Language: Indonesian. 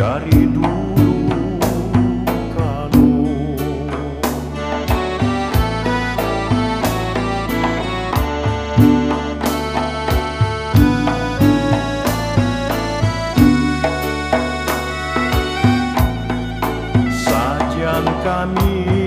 dari dulu kalau sajian kami